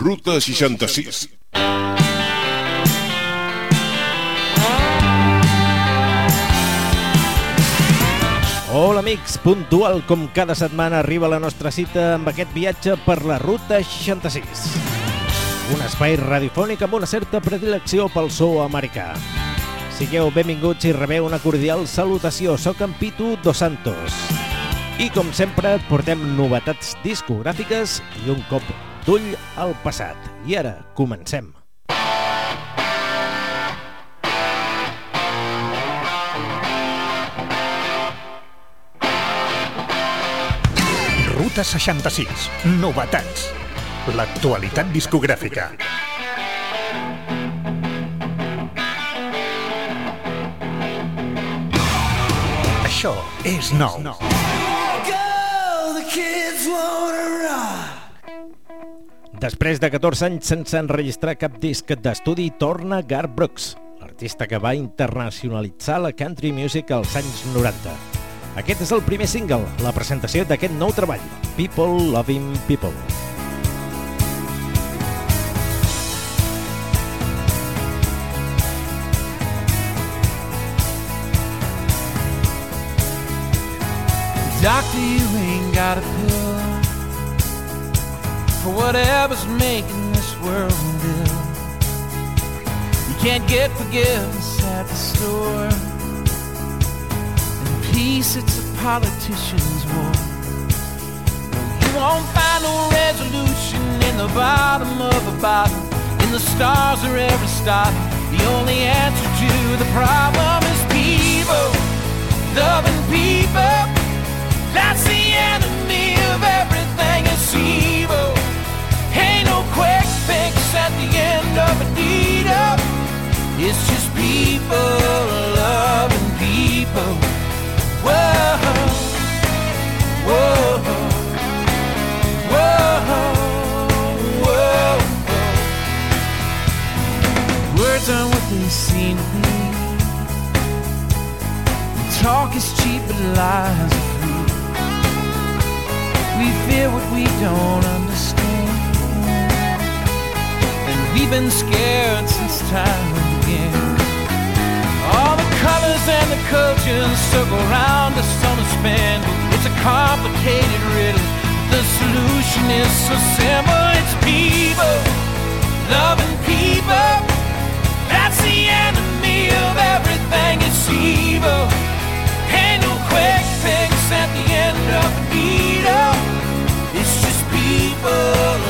Ruta 66. Hola amics, puntual com cada setmana arriba la nostra cita amb aquest viatge per la Ruta 66. Un espai radiofònic amb una certa predilecció pel so americà. Sigueu benvinguts i rebeu una cordial salutació. Soc en Pitu Dos Santos. I com sempre portem novetats discogràfiques i un cop d'ull al passat. I ara, comencem. Ruta 66. Novetats. L'actualitat discogràfica. Això és nou. Després de 14 anys sense enregistrar cap disc d'estudi, torna Garth Brooks, l'artista que va internacionalitzar la country music als anys 90. Aquest és el primer single, la presentació d'aquest nou treball, People Loving People. Doctor, you ain't got a pill for whatever's making this world ill. You can't get forgiveness at the store. And peace, it's a politician's war. You won't find no resolution in the bottom of a bottle, in the stars or Aristotle. The only answer to the problem is people, loving people. The end of a needle. It's just people loving people. Whoa, whoa, whoa, whoa. Words aren't what they seem to be. Talk is cheap, but lies are free. We fear what we don't understand. We've been scared since time began. All the colors and the cultures circle around us on a span. It's a complicated riddle. The solution is so simple. It's people, loving people. That's the enemy of everything. It's evil. Ain't no quick fix at the end of the needle. It's just people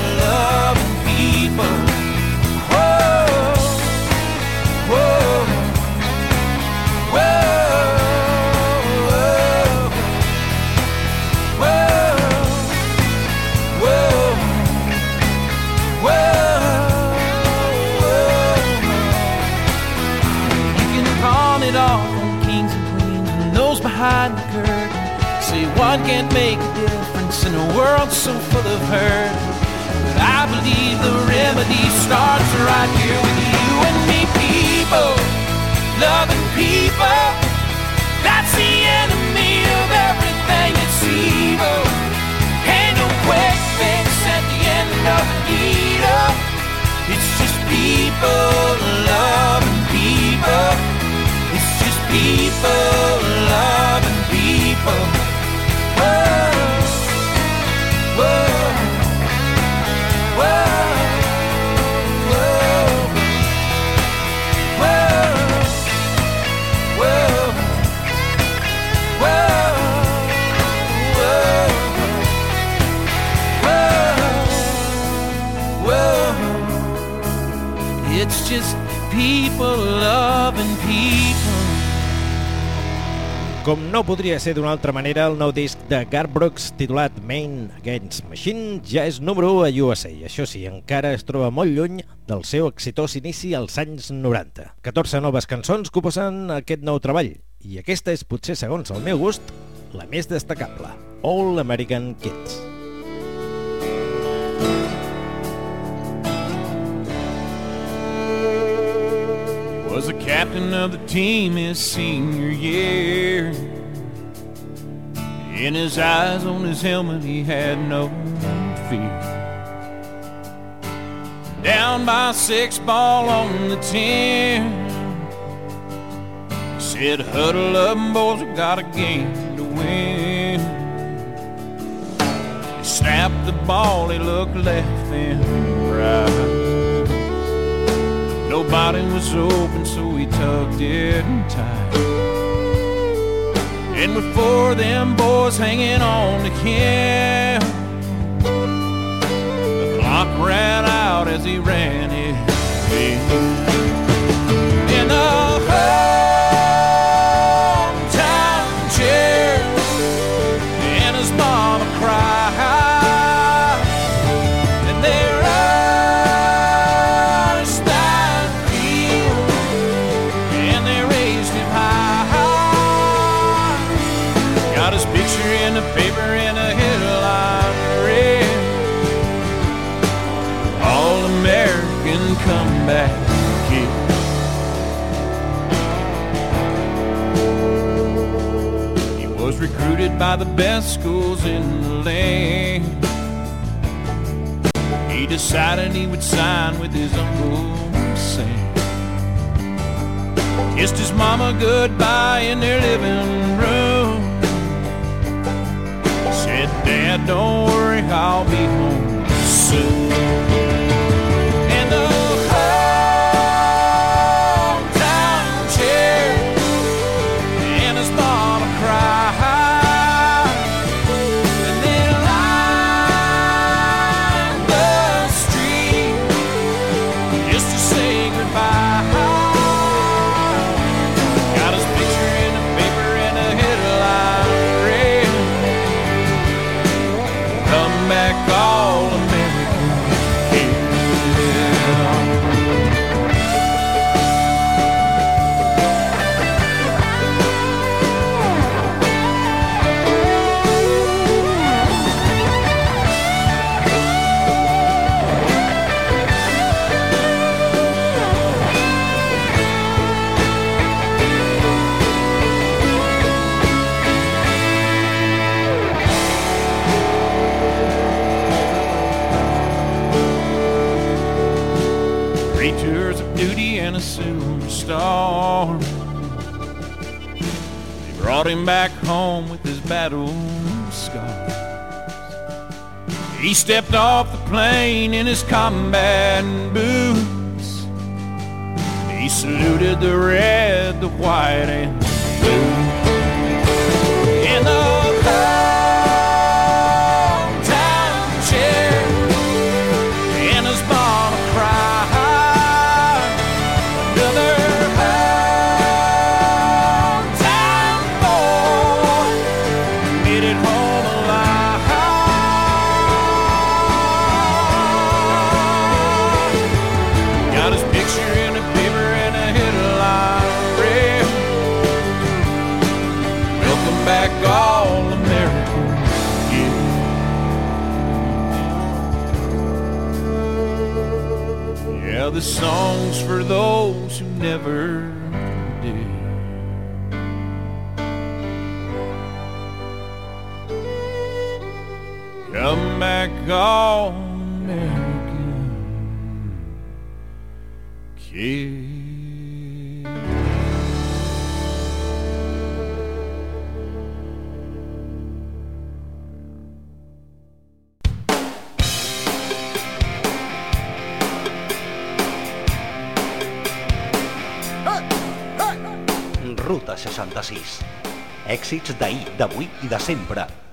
make a difference in a world so full of hurt. But I believe the remedy starts right here with you and me, people, loving people. That's the enemy of everything that's evil. Ain't no quick fix at the end of the needle. It's just people loving people. It's just people loving people. It's just people loving people. Com no podria ser d'una altra manera, el nou disc de Garth Brooks, titulat Main Against Machine, ja és número 1 a USA. Això sí, encara es troba molt lluny del seu exitós inici als anys 90. 14 noves cançons que posen aquest nou treball, i aquesta és, potser segons el meu gust, la més destacable, All American Kids. Was the captain of the team his senior year. In his eyes, on his helmet, he had no fear. down by six ball on the ten. Said, huddle up, boys, we got a game to win. He snapped the ball, he looked left and right. Nobody was open, so we tucked it in tight. And with four of them boys hanging on to him, the clock ran out as he ran it. In the best schools in the land. He decided he would sign with his uncle Sam. Kissed his mama goodbye in their living room. Said, Dad, don't worry, I'll be home soon. Him back home with his battle scars. He stepped off the plane in his combat boots. He saluted the red, the white, and blue. Back, American kid. Ruta 66. Èxits d'ahir, d'avui i de sempre.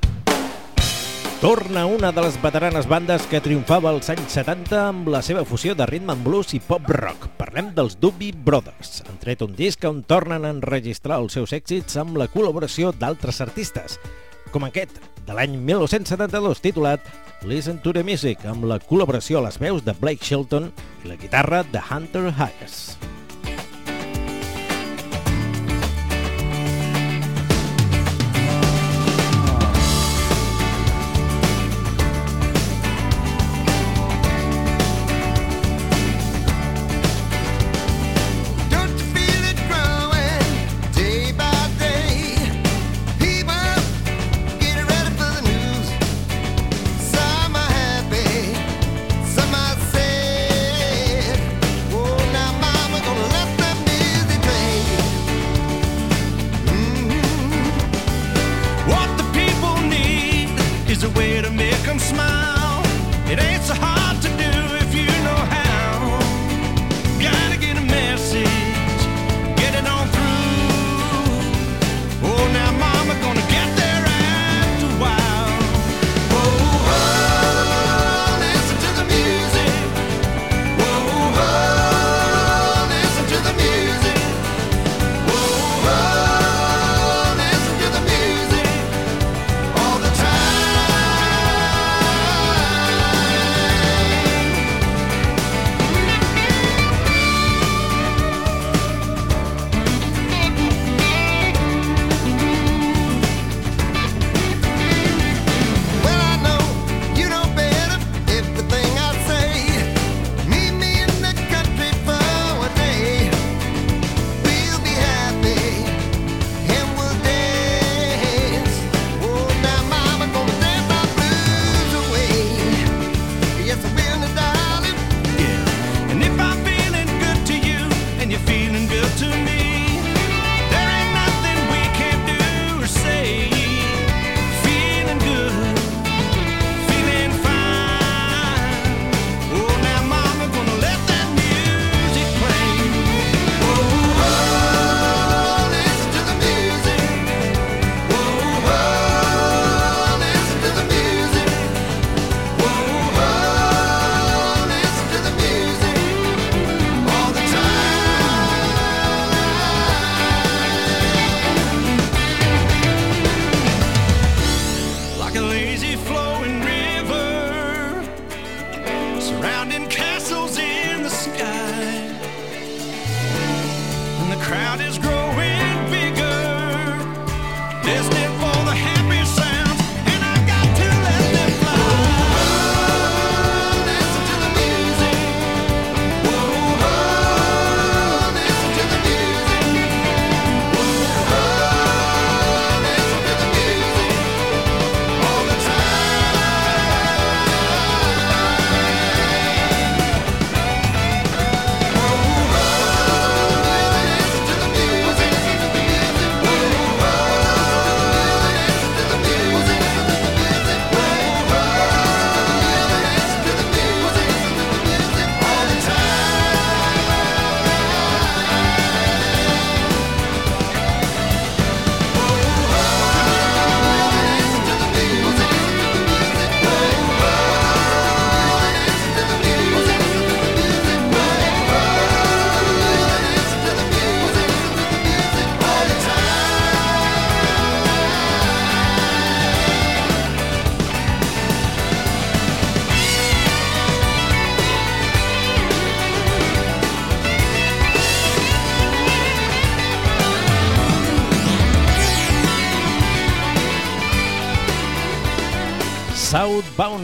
Torna una de les veteranes bandes que triomfava als anys 70 amb la seva fusió de rhythm and blues i pop rock. Parlem dels Doobie Brothers. Han tret un disc on tornen a enregistrar els seus èxits amb la col·laboració d'altres artistes, com aquest, de l'any 1972, titulat Listen to the Music, amb la col·laboració a les veus de Blake Shelton i la guitarra de Hunter Hayes.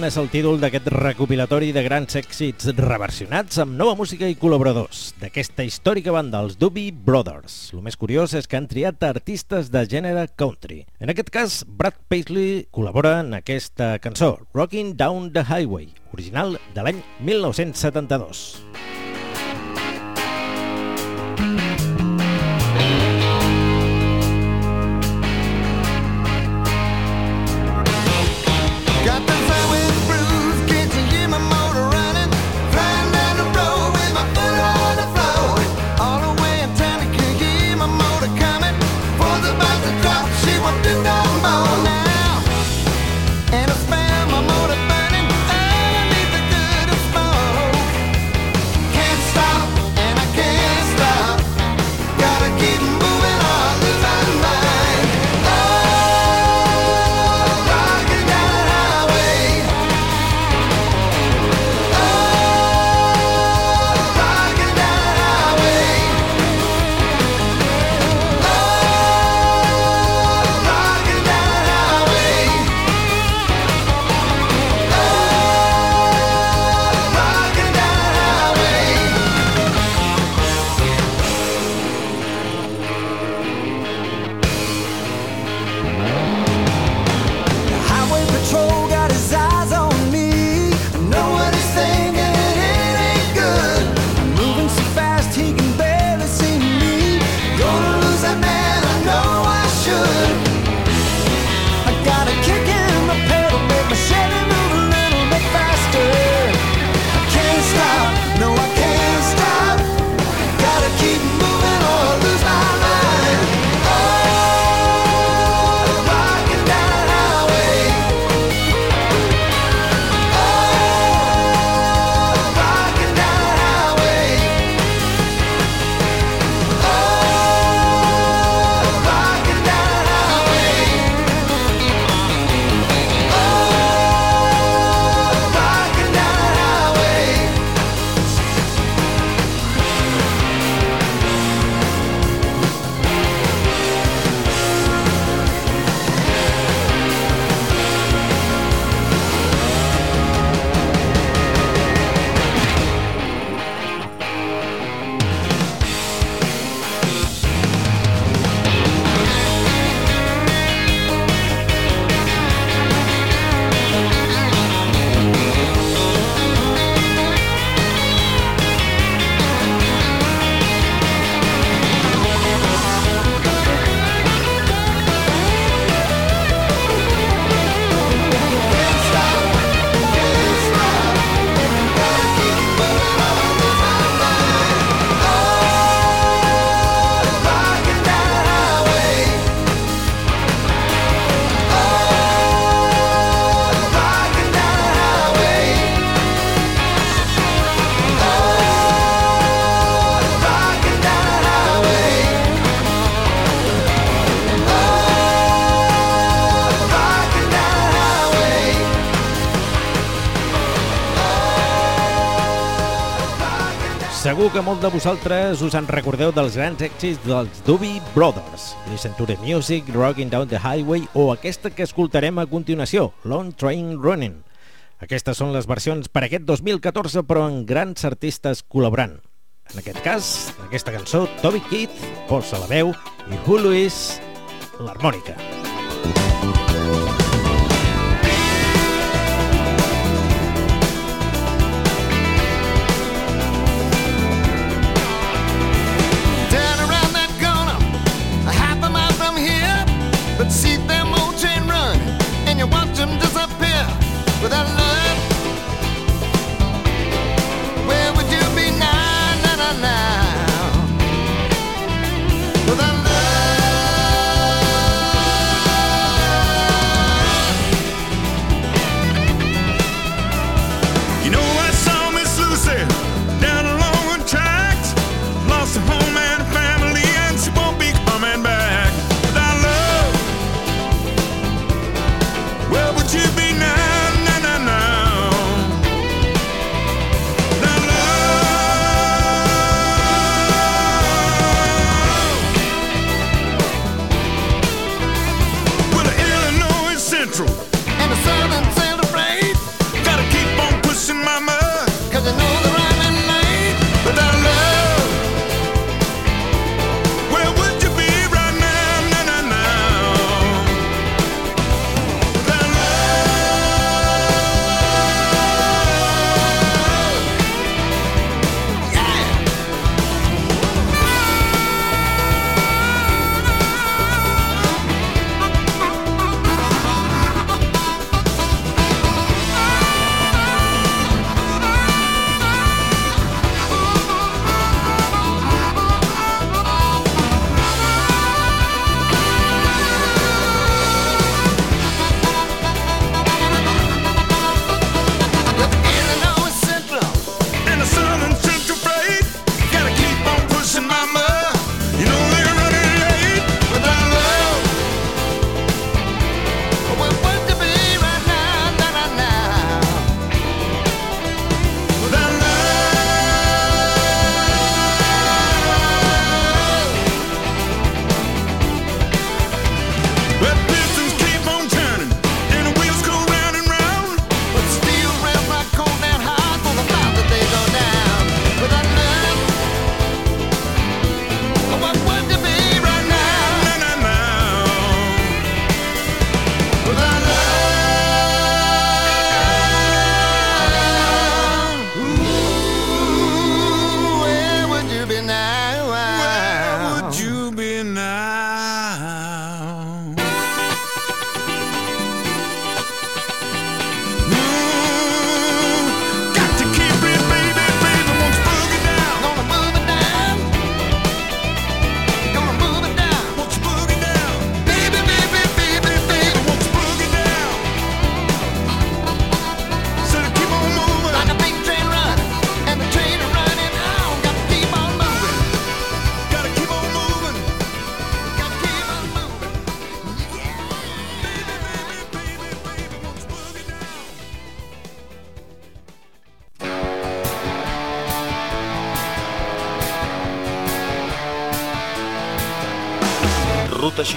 És el títol d'aquest recopilatori de grans èxits reversionats amb nova música i col·laboradors d'aquesta històrica banda, els Doobie Brothers. El més curiós és que han triat artistes de gènere country. En aquest cas, Brad Paisley col·labora en aquesta cançó, Rocking Down the Highway, original de l'any 1972. segur que molt de vosaltres us en recordeu dels grans èxits dels Doobie Brothers, Listen to the Music, Rocking Down the Highway o aquesta que escoltarem a continuació, Long Train Running. Aquestes són les versions per aquest 2014 però amb grans artistes col·laborant. En aquest cas, en aquesta cançó, Toby Keith posa la veu i Hugh Lewis l'harmònica. Música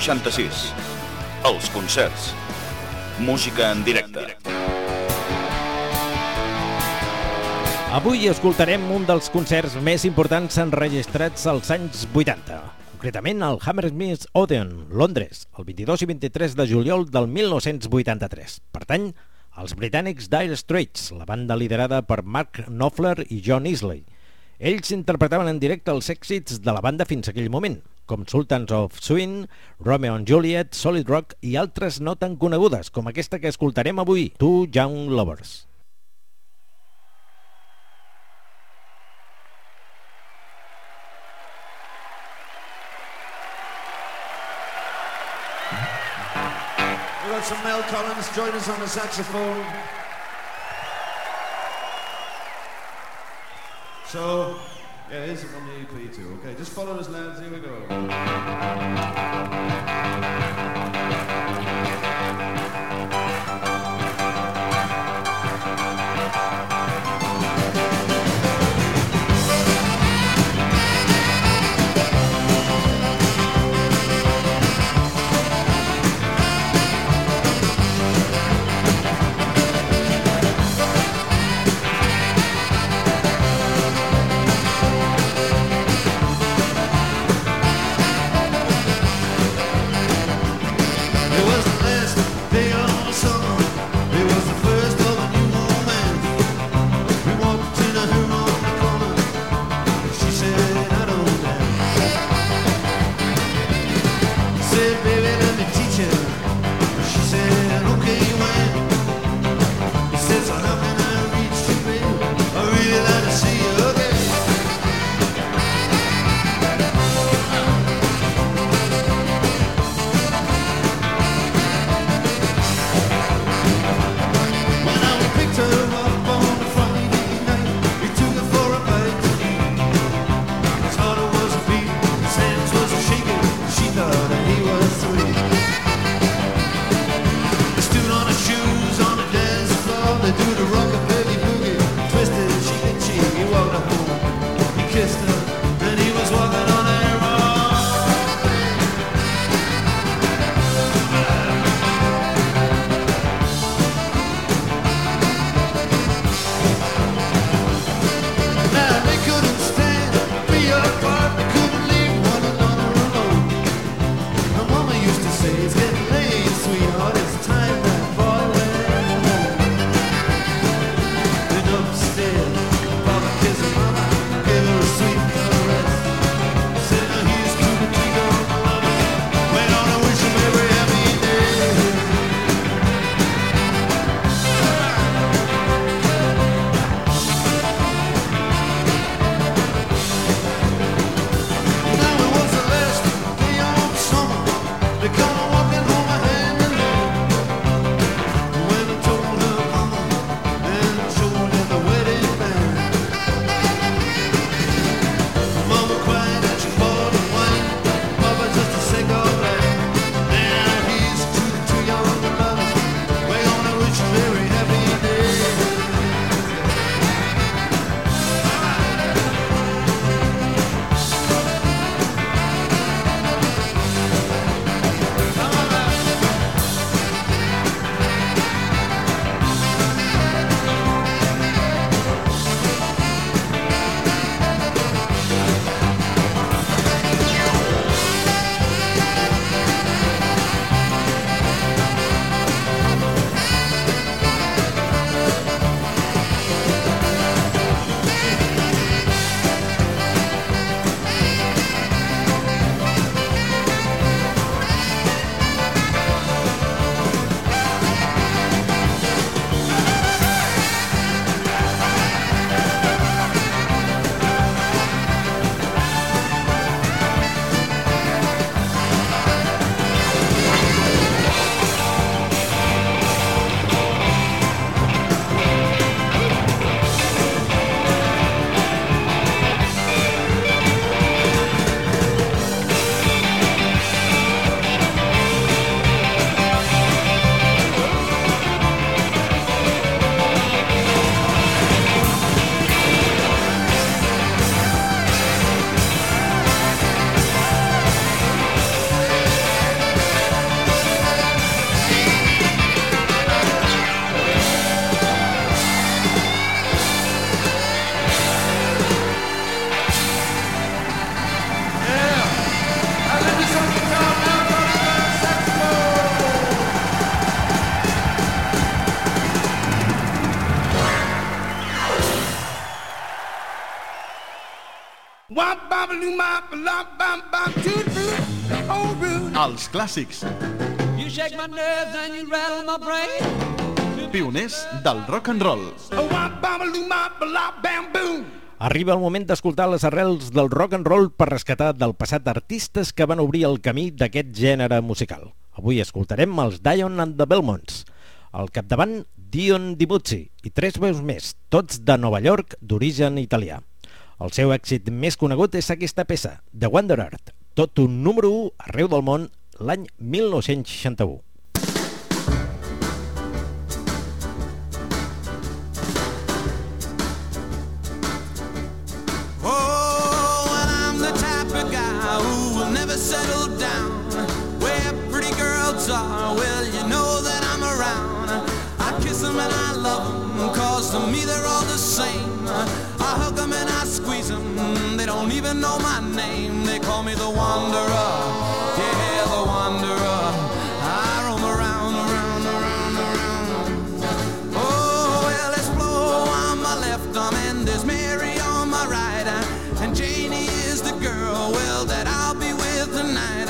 66. Els concerts. Música en directe. Avui escoltarem un dels concerts més importants enregistrats als anys 80. Concretament al Hammersmith Odeon, Londres, el 22 i 23 de juliol del 1983. Pertany als britànics Dire Straits, la banda liderada per Mark Knopfler i John Isley. Ells interpretaven en directe els èxits de la banda fins aquell moment, com Sultans of Swing, Romeo and Juliet, Solid Rock i altres no tan conegudes, com aquesta que escoltarem avui, Two Young Lovers. We've got some Mel Collins join us on the saxophone. So, yeah, it is on the EP too. Okay, just follow us, lads. Here we go. Els clàssics. You shake my nerves and you rattle my brain. Pioners del rock and roll. Oh. Arriba el moment d'escoltar les arrels del rock and roll per rescatar del passat artistes que van obrir el camí d'aquest gènere musical. Avui escoltarem els Dion and the Belmonts. Al capdavant, Dion DiMuzzi i tres veus més, tots de Nova York, d'origen italià. El seu èxit més conegut és aquesta peça, The Wanderer, tot un número 1 arreu del món l'any 1961. They don't even know my name. They call me the Wanderer, yeah, the Wanderer. I roam around, around, around, around. Oh, well, there's Flo on my left arm and there's Mary on my right. And Janie is the girl, well, that I'll be with tonight.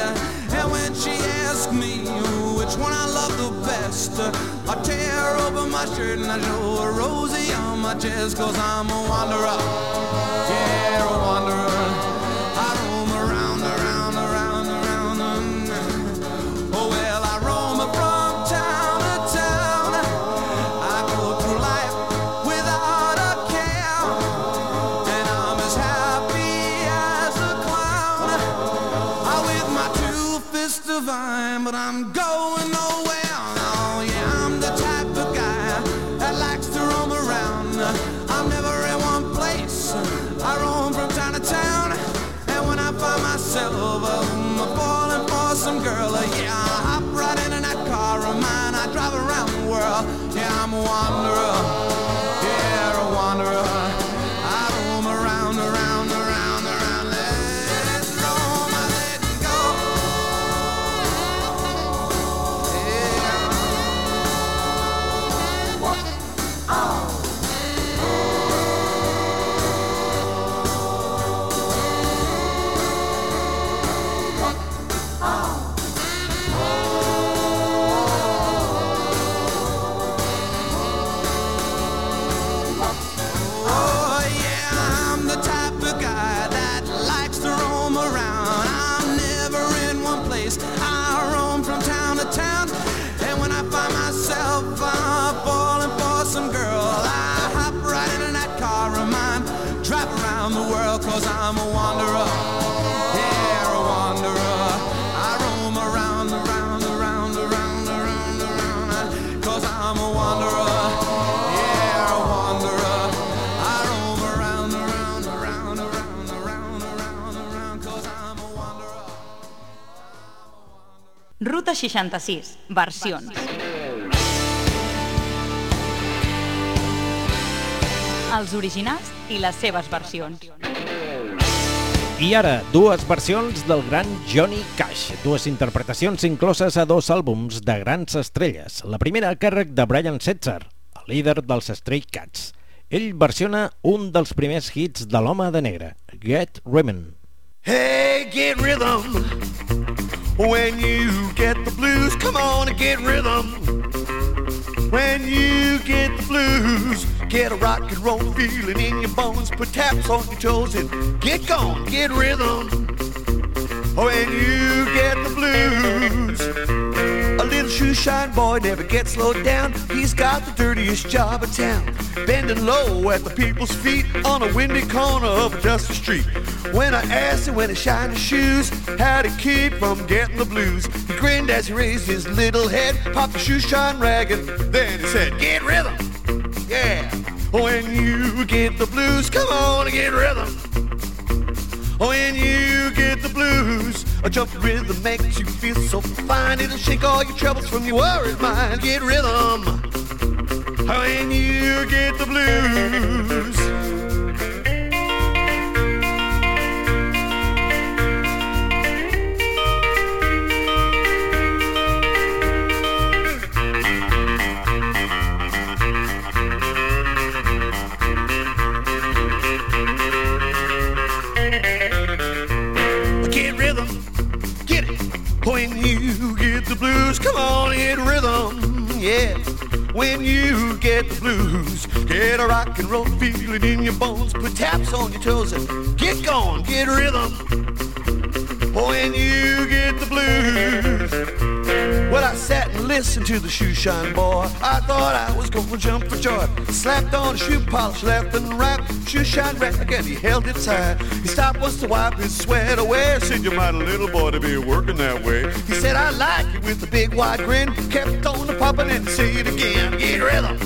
And when she asks me which one I love the best, I tear open my shirt and I show her Rosie on my chest, cause I'm a wanderer. Yeah, Ruta 66, versions. Els originals i les seves versions. I ara, dues versions del gran Johnny Cash, dues interpretacions incloses a dos àlbums de grans estrelles. La primera a càrrec de Brian Setzer, el líder dels Stray Cats. Ell versiona un dels primers hits de l'home de negre, Get Rhythm. Hey, get rhythm. When you get the blues, come on and get rhythm. When you get the blues, get a rock and roll feeling in your bones. Put taps on your toes and get gone, get rhythm. When you get the blues, little shoe shine boy never gets slowed down. He's got the dirtiest job in town, bending low at the people's feet on a windy corner of a dusty street. When I asked him when he shined his shoes, how to keep from getting the blues, he grinned as he raised his little head, popped the shoe shine rag, and then he said, "Get rhythm, yeah." When you get the blues, come on and get rhythm. Oh, when you get the blues, a jumping rhythm makes you feel so fine. It'll shake all your troubles from your worried mind. Get rhythm. Oh, when you get the blues. When you get the blues, come on, get rhythm, yeah. When you get the blues, get a rock and roll feeling in your bones. Put taps on your toes and get going, get rhythm. When you get the blues. Well, I sat and listened to the shoe shine boy. I thought I was gonna jump for joy. Slapped on a shoe polish left and right. Shoe shine rack and he held it tight. He stopped once to wipe his sweat away. Said, You're a little boy to be working that way. He said, I like it with a big wide grin. Kept on the popping and say it again. Get rhythm.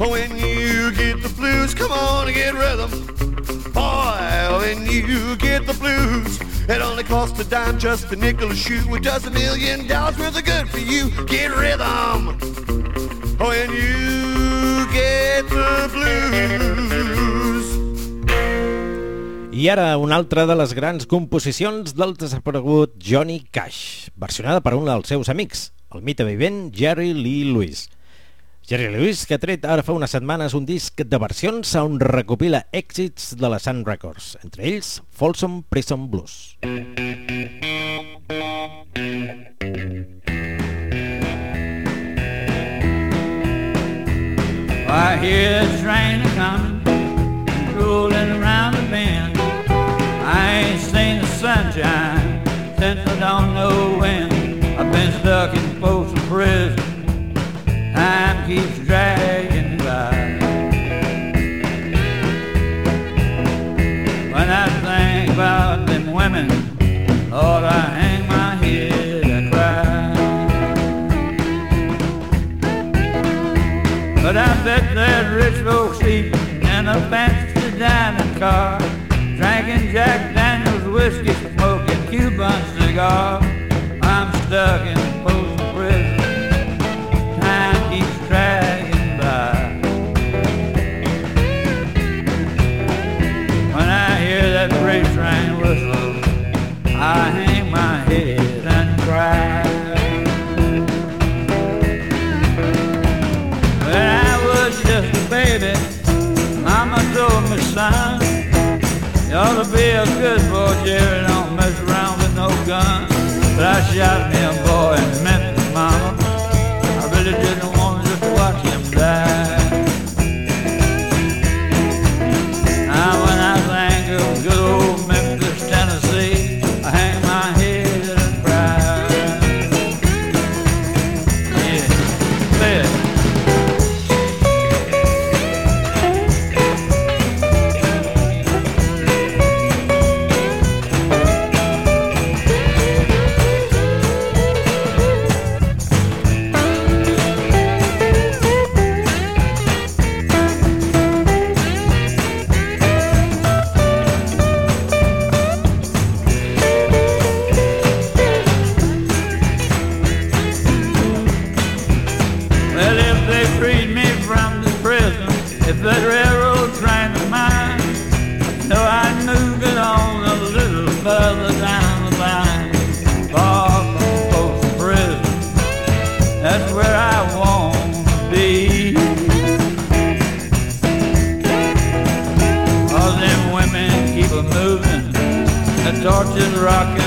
Oh, when you get the blues, come on and get rhythm. Boy, when you get the blues, it only costs a dime, just a nickel a shoe. It does a million dollars worth of good for you. Get rhythm. When you get the blues. I ara una altra de les grans composicions del desaparegut Johnny Cash, versionada per un dels seus amics, el mite vivent Jerry Lee Lewis. Jerry Lewis, que ha tret ara fa unes setmanes un disc de versions on recopila èxits de la Sun Records, entre ells Folsom Prison Blues. I hear the train coming, rolling around the bend. I ain't seen the sunshine since I don't know when. I've been stuck in Folsom Prison. Keeps dragging by. When I think about them women, Lord, I hang my head and cry. But I bet there's rich folks sleeping in a fancy dining car, drinking Jack Daniels whiskey, smoking Cuban cigar. I'm stuck in Folsom Jerry, don't mess around with no gun. But I shot a boy further down the line, far from Folsom Prison. That's where I want to be. All them women keep a moving, the torches rock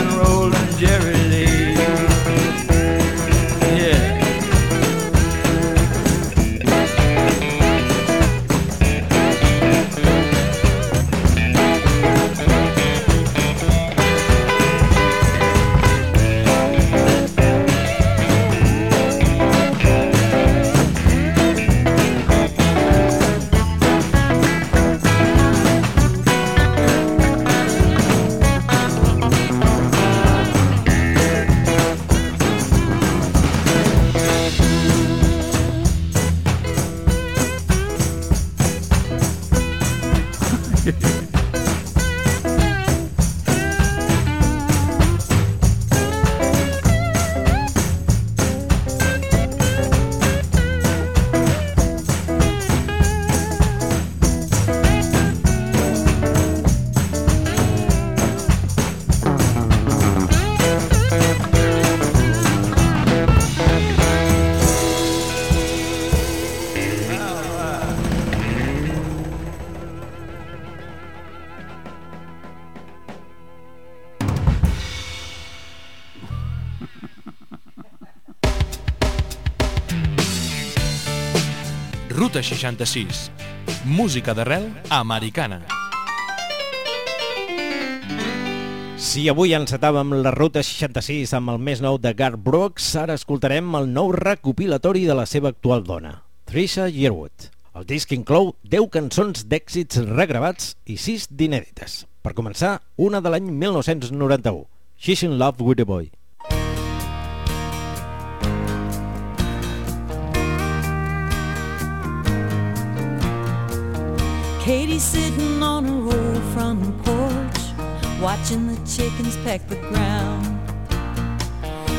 66. Música d'arrel americana. Si avui encetàvem la Ruta 66 amb el més nou de Garth Brooks, ara escoltarem el nou recopilatori de la seva actual dona, Trisha Yearwood. El disc inclou 10 cançons d'èxits regravats i 6 d'inèdites. Per començar, una de l'any 1991, She's in Love with a Boy. Katie's sitting on her old front porch, watching the chickens peck the ground.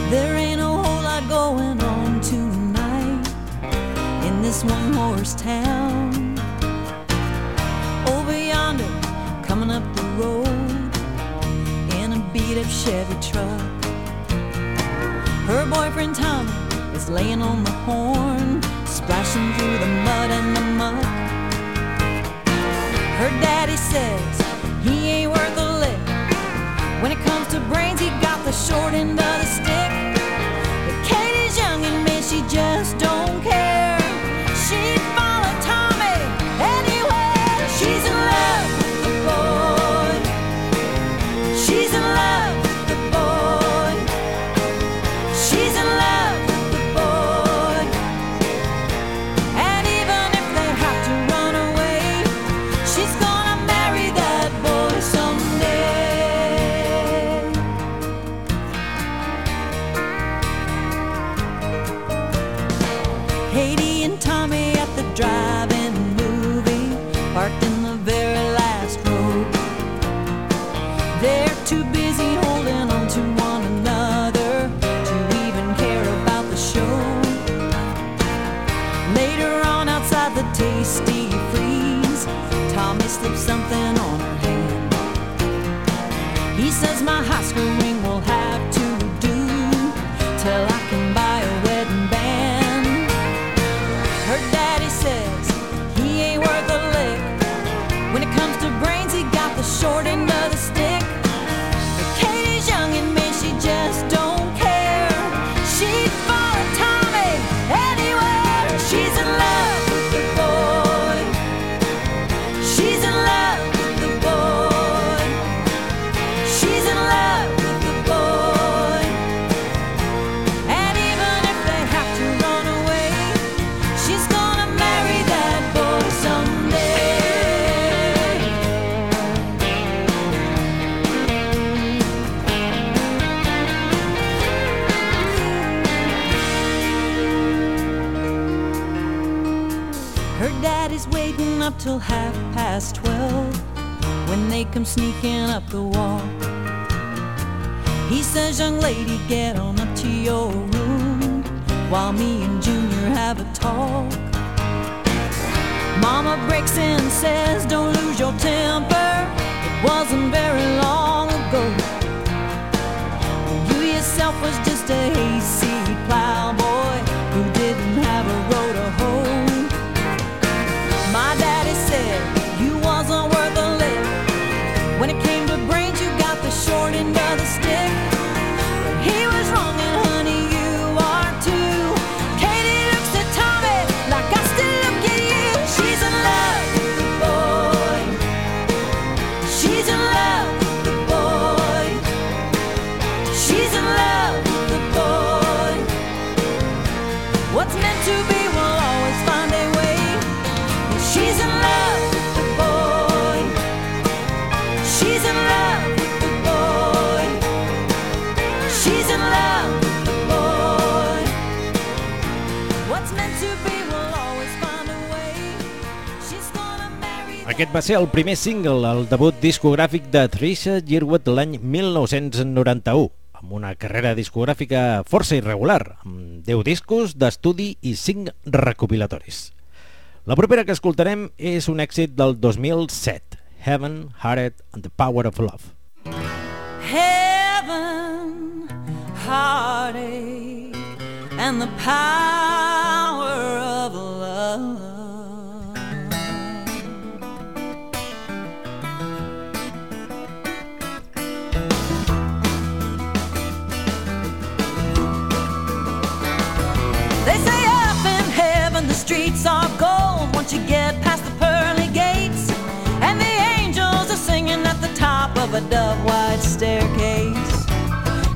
There ain't a whole lot going on tonight in this one horse town. Over yonder, coming up the road in a beat up Chevy truck. Her boyfriend Tommy is laying on the horn, splashing through the mud and the muck. Her daddy says he ain't worth a lick. When it comes to brains, he got the short end of the stick. But Katie's young and man, she just don't care. She'd They're too busy holding on to one another to even care about the show. Later on, outside the tasty freeze, Tommy slips something on her hand. He says my high till half past twelve when they come sneaking up the wall. He says, Young lady, get on up to your room while me and Junior have a talk. Mama breaks in and says, Don't lose your temper. It wasn't very long ago. You yourself was just a hayseed plowboy who didn't have a road to hoe. Aquest va ser el primer single, el debut discogràfic de Trisha Yearwood l'any 1991, amb una carrera discogràfica força irregular, amb 10 discos d'estudi i 5 recopilatoris. La propera que escoltarem és un èxit del 2007, Heaven, Hearted and the Power of Love. heaven, heartache, and the power of love. of a dove wide staircase.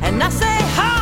And I say, Hi!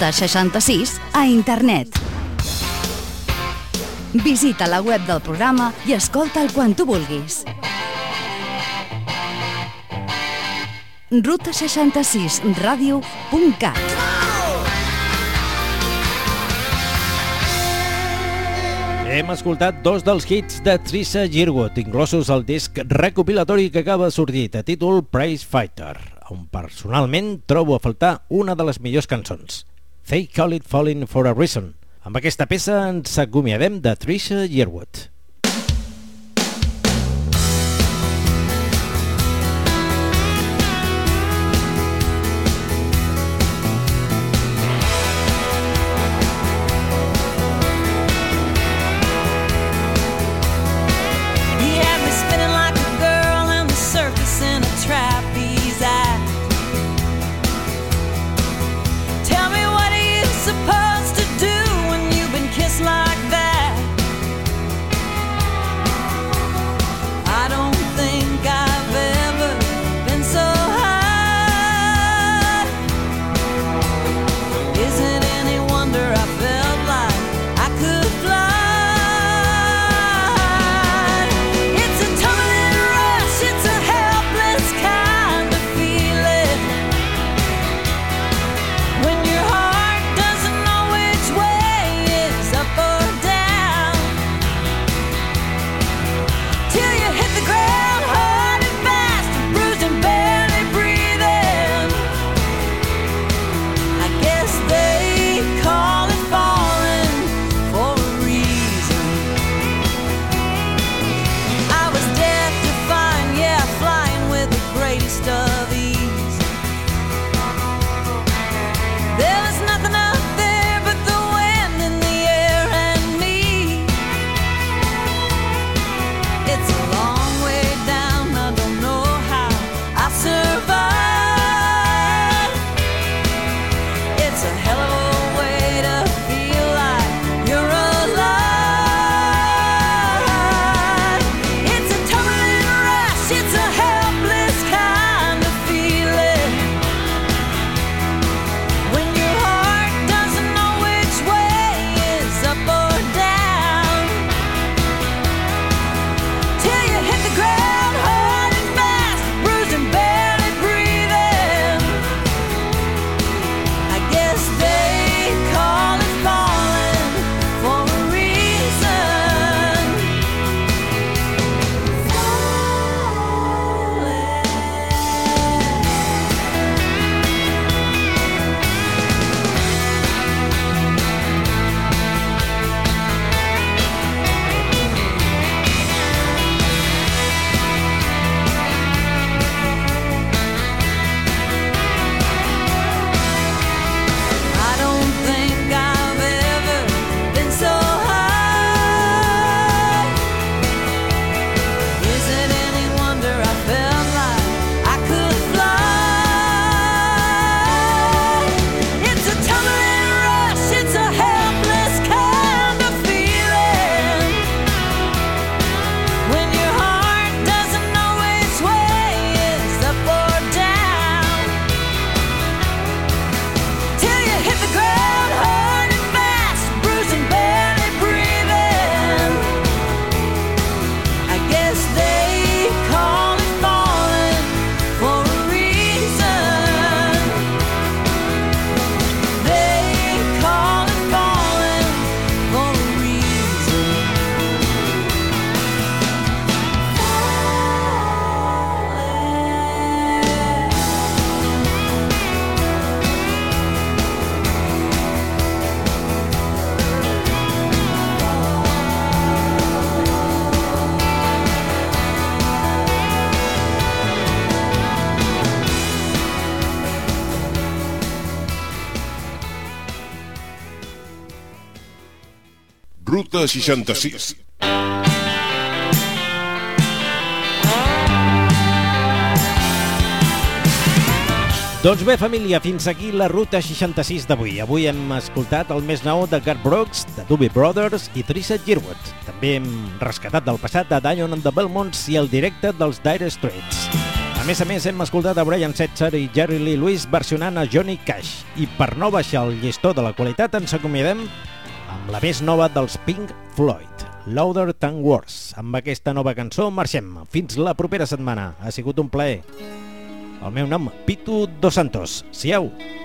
366 a internet. Visita la web del programa i escolta'l quan tu vulguis. ruta66radio.cat Hem escoltat dos dels hits de Trissa Girwood, inclosos al disc recopilatori que acaba de sortir, a títol Price Fighter, on personalment trobo a faltar una de les millors cançons. They Call It Falling for a Reason. Amb aquesta peça ens acomiadem de Trisha Yearwood. 1966. Doncs bé, família, fins aquí la ruta 66 d'avui. Avui hem escoltat el més nou de Garth Brooks, de Doobie Brothers i Trisha Girwood. També hem rescatat del passat de Dion and the Belmonts i el directe dels Dire Straits. A més a més, hem escoltat a Brian Setzer i Jerry Lee Lewis versionant a Johnny Cash. I per no baixar el llistó de la qualitat, ens acomiadem la més nova dels Pink Floyd, Louder Than Words. Amb aquesta nova cançó marxem. Fins la propera setmana. Ha sigut un plaer. El meu nom, Pitu Dos Santos. Siau! We